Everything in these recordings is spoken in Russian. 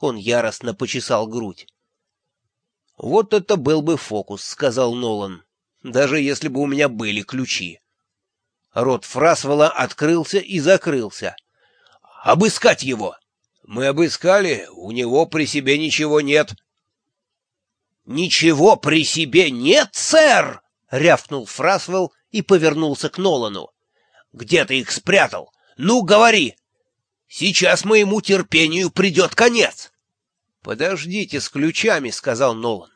Он яростно почесал грудь. «Вот это был бы фокус», — сказал Нолан, — «даже если бы у меня были ключи». Рот Фрасвелла открылся и закрылся. «Обыскать его!» «Мы обыскали, у него при себе ничего нет». «Ничего при себе нет, сэр!» — рявкнул Фрасвелл и повернулся к Нолану. «Где ты их спрятал? Ну, говори! Сейчас моему терпению придет конец!» «Подождите с ключами», — сказал Нолан.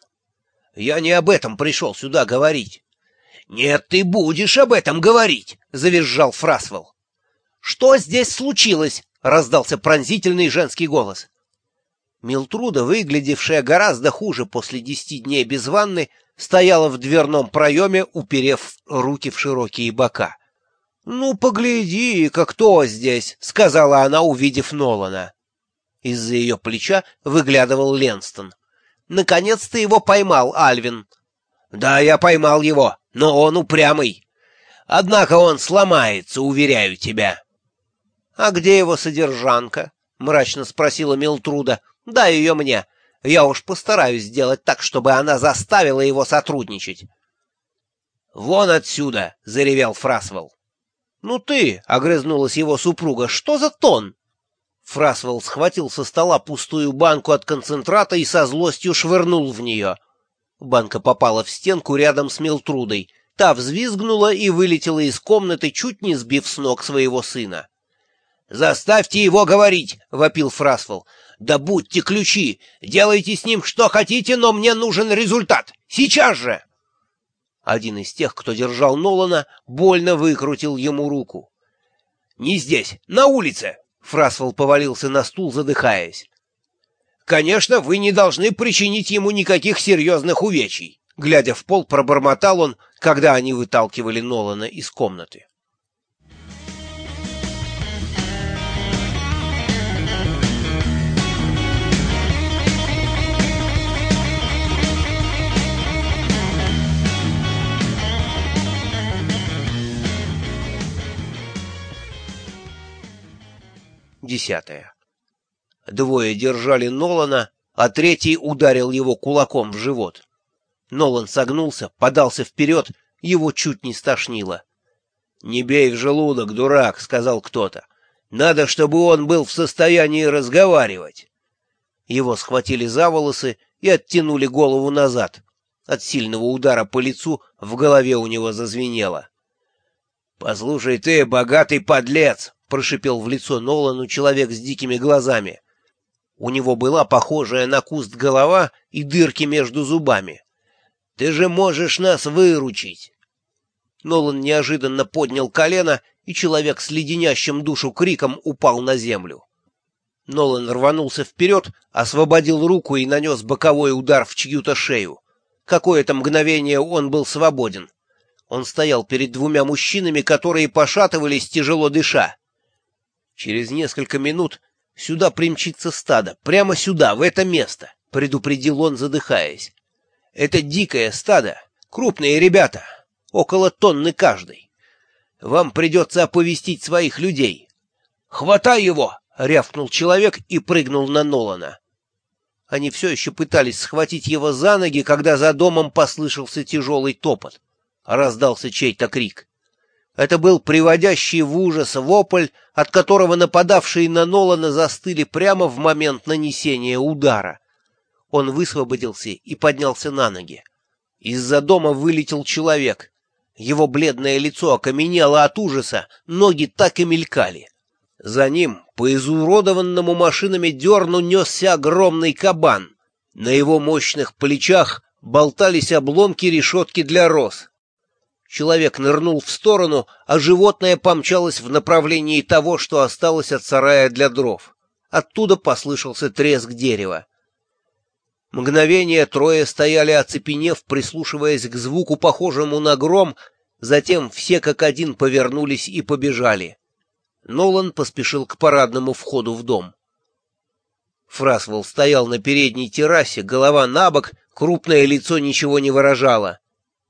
«Я не об этом пришел сюда говорить». «Нет, ты будешь об этом говорить», — завизжал Фрасвелл. «Что здесь случилось?» — раздался пронзительный женский голос. Милтруда, выглядевшая гораздо хуже после десяти дней без ванны, стояла в дверном проеме, уперев руки в широкие бока. — Ну, погляди-ка, кто здесь, — сказала она, увидев Нолана. Из-за ее плеча выглядывал Ленстон. — Наконец-то его поймал Альвин. — Да, я поймал его, но он упрямый. Однако он сломается, уверяю тебя. «А где его содержанка?» — мрачно спросила Милтруда. «Дай ее мне. Я уж постараюсь сделать так, чтобы она заставила его сотрудничать». «Вон отсюда!» — заревел Фрасвелл. «Ну ты!» — огрызнулась его супруга. «Что за тон?» Фрасвелл схватил со стола пустую банку от концентрата и со злостью швырнул в нее. Банка попала в стенку рядом с Милтрудой. Та взвизгнула и вылетела из комнаты, чуть не сбив с ног своего сына. «Заставьте его говорить!» — вопил Фрасвелл. «Да будьте ключи! Делайте с ним что хотите, но мне нужен результат! Сейчас же!» Один из тех, кто держал Нолана, больно выкрутил ему руку. «Не здесь, на улице!» — Фрасвелл повалился на стул, задыхаясь. «Конечно, вы не должны причинить ему никаких серьезных увечий!» Глядя в пол, пробормотал он, когда они выталкивали Нолана из комнаты. Десятое. Двое держали Нолана, а третий ударил его кулаком в живот. Нолан согнулся, подался вперед, его чуть не стошнило. — Не бей в желудок, дурак, — сказал кто-то. — Надо, чтобы он был в состоянии разговаривать. Его схватили за волосы и оттянули голову назад. От сильного удара по лицу в голове у него зазвенело. — Послушай ты, богатый подлец, прошипел в лицо Нолану человек с дикими глазами. У него была похожая на куст голова и дырки между зубами. «Ты же можешь нас выручить!» Нолан неожиданно поднял колено, и человек с леденящим душу криком упал на землю. Нолан рванулся вперед, освободил руку и нанес боковой удар в чью-то шею. Какое-то мгновение он был свободен. Он стоял перед двумя мужчинами, которые пошатывались, тяжело дыша. Через несколько минут сюда примчится стадо, прямо сюда, в это место, — предупредил он, задыхаясь. Это дикое стадо, крупные ребята, около тонны каждый. Вам придется оповестить своих людей. «Хватай его!» — рявкнул человек и прыгнул на Нолана. Они все еще пытались схватить его за ноги, когда за домом послышался тяжелый топот. Раздался чей-то крик. Это был приводящий в ужас вопль, от которого нападавшие на Нолана застыли прямо в момент нанесения удара. Он высвободился и поднялся на ноги. Из-за дома вылетел человек. Его бледное лицо окаменело от ужаса, ноги так и мелькали. За ним по изуродованному машинами дерну несся огромный кабан. На его мощных плечах болтались обломки решетки для роз. Человек нырнул в сторону, а животное помчалось в направлении того, что осталось от сарая для дров. Оттуда послышался треск дерева. Мгновение трое стояли оцепенев, прислушиваясь к звуку, похожему на гром, затем все как один повернулись и побежали. Нолан поспешил к парадному входу в дом. Фрасвелл стоял на передней террасе, голова на бок, крупное лицо ничего не выражало.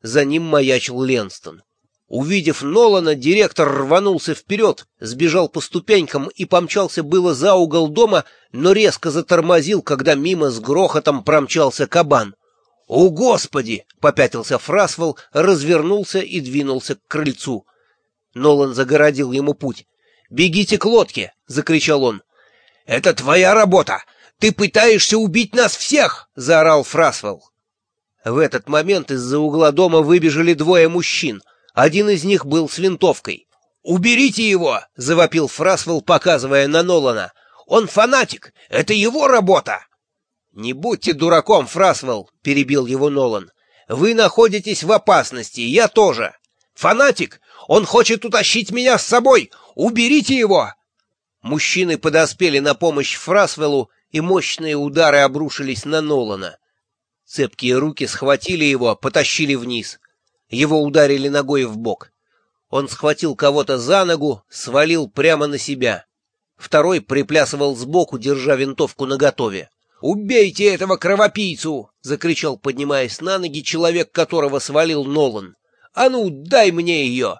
За ним маячил Ленстон. Увидев Нолана, директор рванулся вперед, сбежал по ступенькам и помчался было за угол дома, но резко затормозил, когда мимо с грохотом промчался кабан. «О, Господи!» — попятился Фрасвелл, развернулся и двинулся к крыльцу. Нолан загородил ему путь. «Бегите к лодке!» — закричал он. «Это твоя работа! Ты пытаешься убить нас всех!» — заорал Фрасвелл. В этот момент из-за угла дома выбежали двое мужчин. Один из них был с винтовкой. «Уберите его!» — завопил Фрасвелл, показывая на Нолана. «Он фанатик! Это его работа!» «Не будьте дураком, Фрасвелл!» — перебил его Нолан. «Вы находитесь в опасности, я тоже. Фанатик! Он хочет утащить меня с собой! Уберите его!» Мужчины подоспели на помощь Фрасвеллу, и мощные удары обрушились на Нолана. Цепкие руки схватили его, потащили вниз. Его ударили ногой в бок. Он схватил кого-то за ногу, свалил прямо на себя. Второй приплясывал сбоку, держа винтовку наготове. «Убейте этого кровопийцу!» — закричал, поднимаясь на ноги, человек, которого свалил Нолан. «А ну, дай мне ее!»